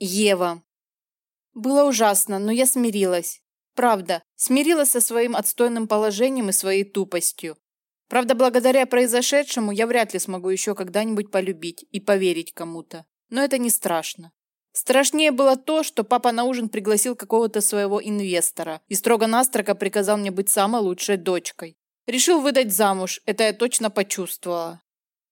Ева. Было ужасно, но я смирилась. Правда, смирилась со своим отстойным положением и своей тупостью. Правда, благодаря произошедшему я вряд ли смогу еще когда-нибудь полюбить и поверить кому-то. Но это не страшно. Страшнее было то, что папа на ужин пригласил какого-то своего инвестора и строго-настрого приказал мне быть самой лучшей дочкой. Решил выдать замуж, это я точно почувствовала.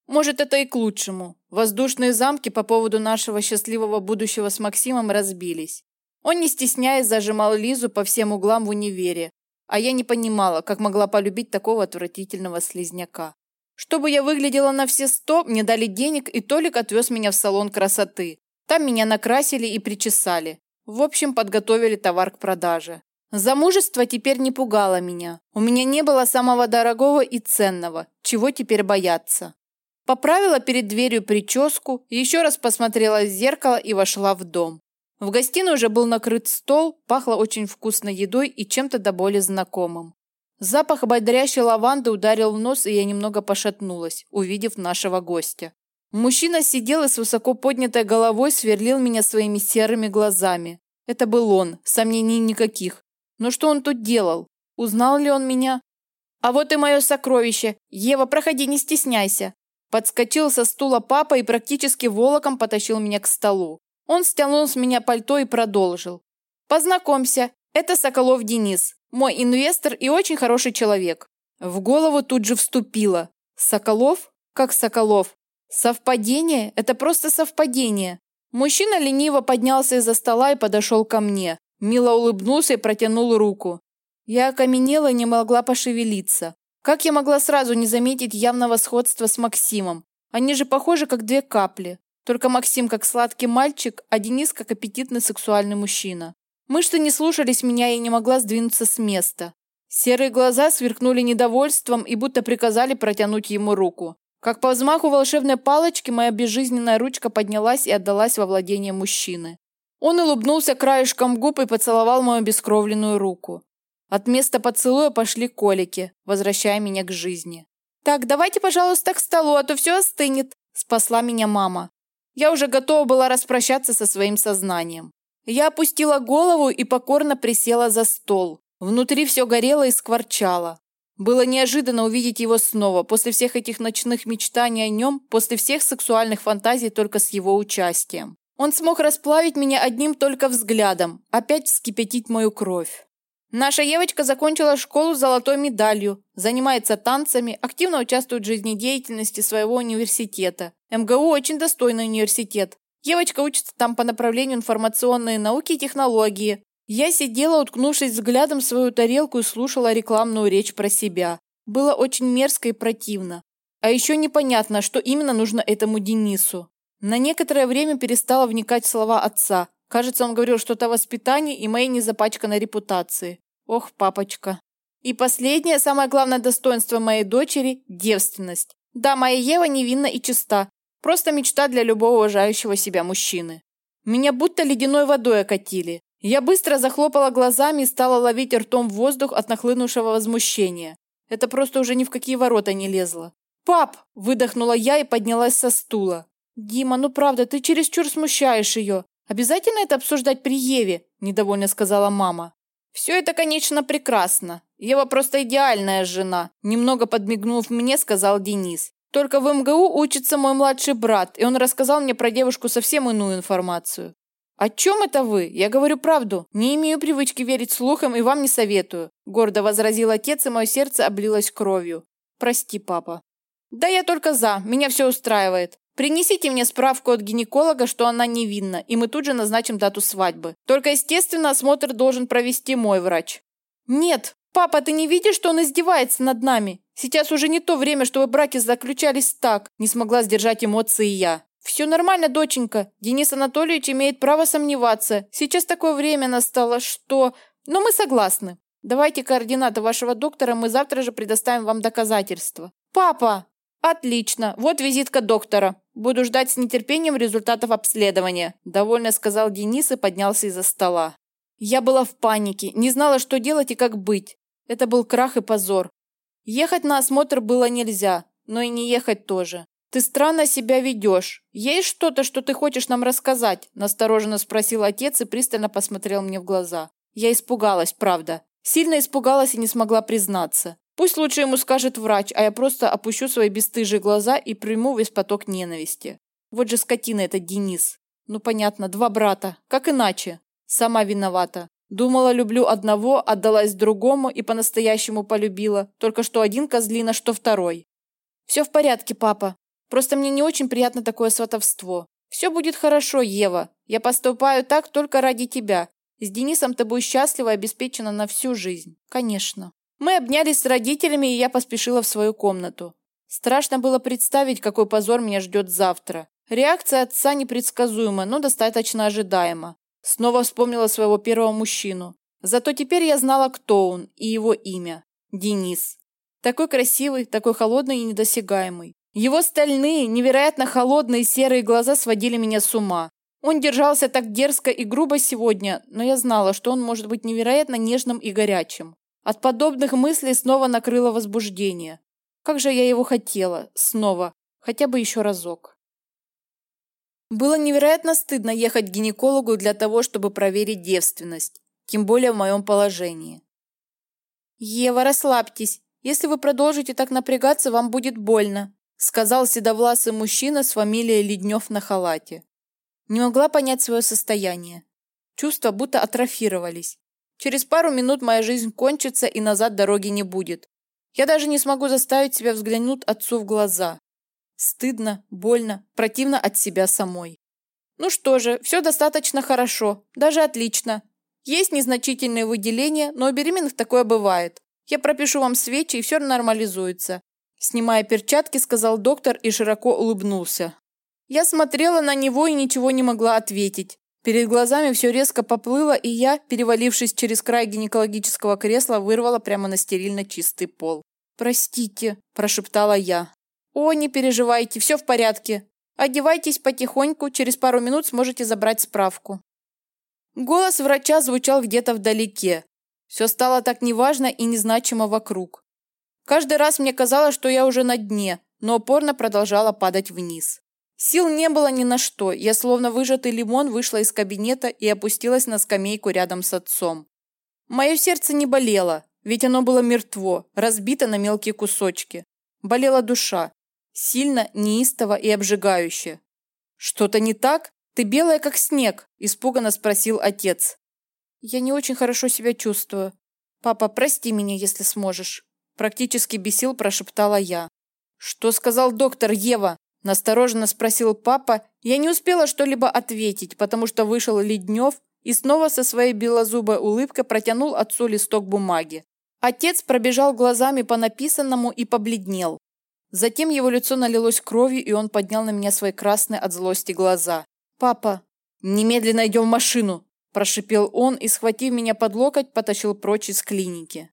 Может, это и к лучшему. Воздушные замки по поводу нашего счастливого будущего с Максимом разбились. Он, не стесняясь, зажимал Лизу по всем углам в универе, а я не понимала, как могла полюбить такого отвратительного слизняка. Чтобы я выглядела на все сто, мне дали денег, и Толик отвез меня в салон красоты. Там меня накрасили и причесали. В общем, подготовили товар к продаже. Замужество теперь не пугало меня. У меня не было самого дорогого и ценного. Чего теперь бояться? Поправила перед дверью прическу, еще раз посмотрела в зеркало и вошла в дом. В гостиной уже был накрыт стол, пахло очень вкусной едой и чем-то до боли знакомым. Запах бодрящей лаванды ударил в нос, и я немного пошатнулась, увидев нашего гостя. Мужчина сидел и с высоко поднятой головой сверлил меня своими серыми глазами. Это был он, сомнений никаких. Но что он тут делал? Узнал ли он меня? А вот и мое сокровище. Ева, проходи, не стесняйся. Подскочил со стула папа и практически волоком потащил меня к столу. Он стянул с меня пальто и продолжил. «Познакомься, это Соколов Денис, мой инвестор и очень хороший человек». В голову тут же вступило. «Соколов? Как Соколов? Совпадение? Это просто совпадение». Мужчина лениво поднялся из-за стола и подошел ко мне. Мило улыбнулся и протянул руку. Я окаменела и не могла пошевелиться. Как я могла сразу не заметить явного сходства с Максимом? Они же похожи, как две капли. Только Максим как сладкий мальчик, а Денис как аппетитный сексуальный мужчина. Мышцы не слушались меня, я не могла сдвинуться с места. Серые глаза сверкнули недовольством и будто приказали протянуть ему руку. Как по взмаху волшебной палочки моя безжизненная ручка поднялась и отдалась во владение мужчины. Он улыбнулся краешком губ и поцеловал мою бескровленную руку. От места поцелуя пошли колики, возвращая меня к жизни. «Так, давайте, пожалуйста, к столу, а то все остынет», – спасла меня мама. Я уже готова была распрощаться со своим сознанием. Я опустила голову и покорно присела за стол. Внутри все горело и скворчало. Было неожиданно увидеть его снова, после всех этих ночных мечтаний о нем, после всех сексуальных фантазий только с его участием. Он смог расплавить меня одним только взглядом, опять вскипятить мою кровь. Наша девочка закончила школу с золотой медалью, занимается танцами, активно участвует в жизнедеятельности своего университета. МГУ очень достойный университет. Девочка учится там по направлению информационные науки и технологии. Я сидела, уткнувшись взглядом в свою тарелку и слушала рекламную речь про себя. Было очень мерзко и противно. А еще непонятно, что именно нужно этому Денису. На некоторое время перестала вникать в слова отца, Кажется, он говорил что-то о воспитании и моей незапачканной репутации. Ох, папочка. И последнее, самое главное достоинство моей дочери – девственность. Да, моя Ева невинна и чиста. Просто мечта для любого уважающего себя мужчины. Меня будто ледяной водой окатили. Я быстро захлопала глазами и стала ловить ртом воздух от нахлынувшего возмущения. Это просто уже ни в какие ворота не лезло. «Пап!» – выдохнула я и поднялась со стула. «Дима, ну правда, ты чересчур смущаешь ее. «Обязательно это обсуждать при Еве?» – недовольно сказала мама. «Все это, конечно, прекрасно. Ева просто идеальная жена», – немного подмигнув мне, сказал Денис. «Только в МГУ учится мой младший брат, и он рассказал мне про девушку совсем иную информацию». «О чем это вы? Я говорю правду. Не имею привычки верить слухам и вам не советую», – гордо возразил отец, и мое сердце облилось кровью. «Прости, папа». «Да я только за. Меня все устраивает. Принесите мне справку от гинеколога, что она невинна, и мы тут же назначим дату свадьбы. Только, естественно, осмотр должен провести мой врач. Нет, папа, ты не видишь, что он издевается над нами? Сейчас уже не то время, чтобы браки заключались так. Не смогла сдержать эмоции я. Все нормально, доченька. Денис Анатольевич имеет право сомневаться. Сейчас такое время настало, что... Но мы согласны. Давайте координаты вашего доктора, мы завтра же предоставим вам доказательства. Папа! Отлично. Вот визитка доктора. Буду ждать с нетерпением результатов обследования, довольно сказал Денис и поднялся из-за стола. Я была в панике, не знала, что делать и как быть. Это был крах и позор. Ехать на осмотр было нельзя, но и не ехать тоже. «Ты странно себя ведешь. Есть что-то, что ты хочешь нам рассказать?» Настороженно спросил отец и пристально посмотрел мне в глаза. Я испугалась, правда. Сильно испугалась и не смогла признаться. Пусть лучше ему скажет врач, а я просто опущу свои бесстыжие глаза и приму весь поток ненависти. Вот же скотина этот Денис. Ну понятно, два брата. Как иначе? Сама виновата. Думала, люблю одного, отдалась другому и по-настоящему полюбила. Только что один козлина, что второй. Все в порядке, папа. Просто мне не очень приятно такое сватовство. Все будет хорошо, Ева. Я поступаю так только ради тебя. С Денисом ты будешь счастлива и обеспечена на всю жизнь. Конечно. Мы обнялись с родителями, и я поспешила в свою комнату. Страшно было представить, какой позор меня ждет завтра. Реакция отца непредсказуема, но достаточно ожидаема. Снова вспомнила своего первого мужчину. Зато теперь я знала, кто он и его имя. Денис. Такой красивый, такой холодный и недосягаемый. Его стальные, невероятно холодные серые глаза сводили меня с ума. Он держался так дерзко и грубо сегодня, но я знала, что он может быть невероятно нежным и горячим. От подобных мыслей снова накрыло возбуждение. Как же я его хотела. Снова. Хотя бы еще разок. Было невероятно стыдно ехать к гинекологу для того, чтобы проверить девственность. Тем более в моем положении. «Ева, расслабьтесь. Если вы продолжите так напрягаться, вам будет больно», сказал седовласый мужчина с фамилией Леднев на халате. Не могла понять свое состояние. Чувства будто атрофировались. Через пару минут моя жизнь кончится и назад дороги не будет. Я даже не смогу заставить себя взглянуть отцу в глаза. Стыдно, больно, противно от себя самой. Ну что же, все достаточно хорошо, даже отлично. Есть незначительные выделения, но у беременных такое бывает. Я пропишу вам свечи, и все нормализуется. Снимая перчатки, сказал доктор и широко улыбнулся. Я смотрела на него и ничего не могла ответить. Перед глазами все резко поплыло, и я, перевалившись через край гинекологического кресла, вырвала прямо на стерильно чистый пол. «Простите», – прошептала я. «О, не переживайте, все в порядке. Одевайтесь потихоньку, через пару минут сможете забрать справку». Голос врача звучал где-то вдалеке. Все стало так неважно и незначимо вокруг. Каждый раз мне казалось, что я уже на дне, но упорно продолжала падать вниз. Сил не было ни на что. Я словно выжатый лимон вышла из кабинета и опустилась на скамейку рядом с отцом. Мое сердце не болело, ведь оно было мертво, разбито на мелкие кусочки. Болела душа, сильно, неистово и обжигающе. «Что-то не так? Ты белая, как снег», – испуганно спросил отец. «Я не очень хорошо себя чувствую. Папа, прости меня, если сможешь», – практически бесил прошептала я. «Что сказал доктор Ева?» Настороженно спросил папа. Я не успела что-либо ответить, потому что вышел Леднев и снова со своей белозубой улыбкой протянул отцу листок бумаги. Отец пробежал глазами по написанному и побледнел. Затем его лицо налилось кровью, и он поднял на меня свои красные от злости глаза. «Папа, немедленно идем в машину!» Прошипел он и, схватив меня под локоть, потащил прочь из клиники.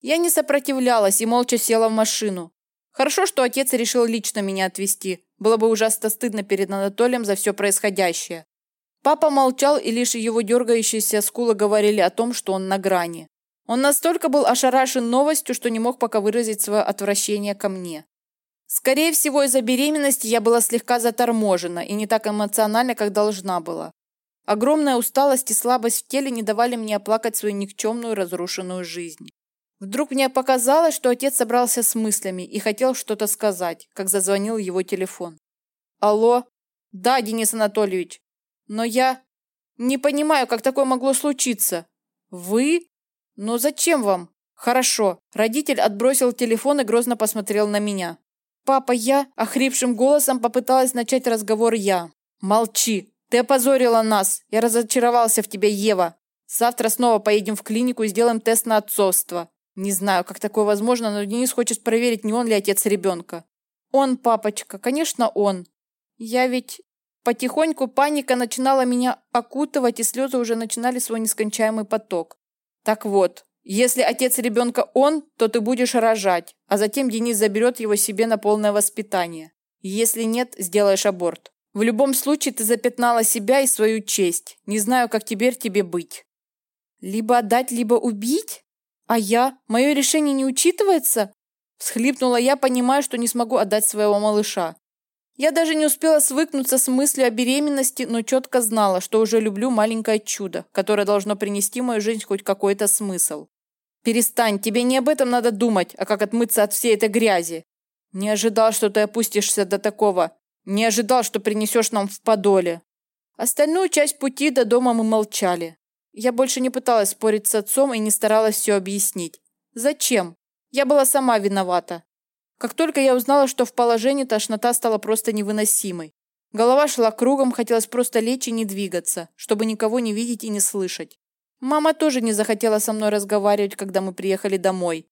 Я не сопротивлялась и молча села в машину. Хорошо, что отец решил лично меня отвезти. Было бы ужасно стыдно перед Анатолием за все происходящее. Папа молчал, и лишь его дергающиеся скулы говорили о том, что он на грани. Он настолько был ошарашен новостью, что не мог пока выразить свое отвращение ко мне. Скорее всего, из-за беременности я была слегка заторможена и не так эмоциональна, как должна была. Огромная усталость и слабость в теле не давали мне оплакать свою никчемную разрушенную жизнь. Вдруг мне показалось, что отец собрался с мыслями и хотел что-то сказать, как зазвонил его телефон. «Алло? Да, Денис Анатольевич. Но я не понимаю, как такое могло случиться. Вы? Но зачем вам? Хорошо». Родитель отбросил телефон и грозно посмотрел на меня. «Папа, я...» – охрипшим голосом попыталась начать разговор я. «Молчи. Ты опозорила нас. Я разочаровался в тебе, Ева. Завтра снова поедем в клинику и сделаем тест на отцовство. Не знаю, как такое возможно, но Денис хочет проверить, не он ли отец ребенка. Он, папочка, конечно, он. Я ведь... Потихоньку паника начинала меня окутывать, и слезы уже начинали свой нескончаемый поток. Так вот, если отец ребенка он, то ты будешь рожать, а затем Денис заберет его себе на полное воспитание. Если нет, сделаешь аборт. В любом случае ты запятнала себя и свою честь. Не знаю, как теперь тебе быть. Либо отдать, либо убить? А я? Мое решение не учитывается? Всхлипнула я, понимая, что не смогу отдать своего малыша. Я даже не успела свыкнуться с мыслью о беременности, но четко знала, что уже люблю маленькое чудо, которое должно принести в мою жизнь хоть какой-то смысл. «Перестань, тебе не об этом надо думать, а как отмыться от всей этой грязи. Не ожидал, что ты опустишься до такого. Не ожидал, что принесешь нам в подоле». Остальную часть пути до дома мы молчали. Я больше не пыталась спорить с отцом и не старалась все объяснить. Зачем? Я была сама виновата. Как только я узнала, что в положении тошнота стала просто невыносимой. Голова шла кругом, хотелось просто лечь и не двигаться, чтобы никого не видеть и не слышать. Мама тоже не захотела со мной разговаривать, когда мы приехали домой.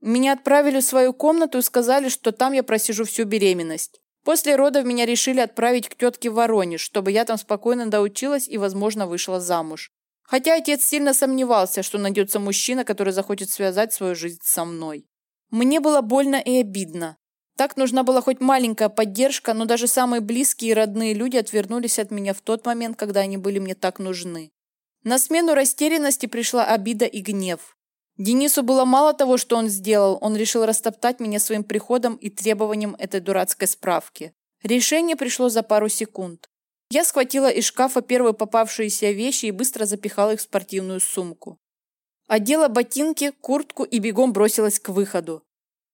Меня отправили в свою комнату и сказали, что там я просижу всю беременность. После родов меня решили отправить к тетке в Воронеж, чтобы я там спокойно доучилась и, возможно, вышла замуж. Хотя отец сильно сомневался, что найдется мужчина, который захочет связать свою жизнь со мной. Мне было больно и обидно. Так нужна была хоть маленькая поддержка, но даже самые близкие и родные люди отвернулись от меня в тот момент, когда они были мне так нужны. На смену растерянности пришла обида и гнев. Денису было мало того, что он сделал, он решил растоптать меня своим приходом и требованием этой дурацкой справки. Решение пришло за пару секунд. Я схватила из шкафа первые попавшиеся вещи и быстро запихала их в спортивную сумку. Одела ботинки, куртку и бегом бросилась к выходу.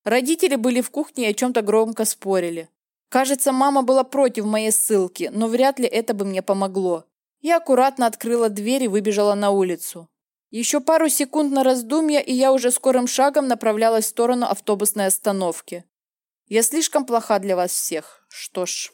Родители были в кухне и о чем-то громко спорили. Кажется, мама была против моей ссылки, но вряд ли это бы мне помогло. Я аккуратно открыла дверь и выбежала на улицу. Еще пару секунд на раздумья, и я уже скорым шагом направлялась в сторону автобусной остановки. Я слишком плоха для вас всех. Что ж...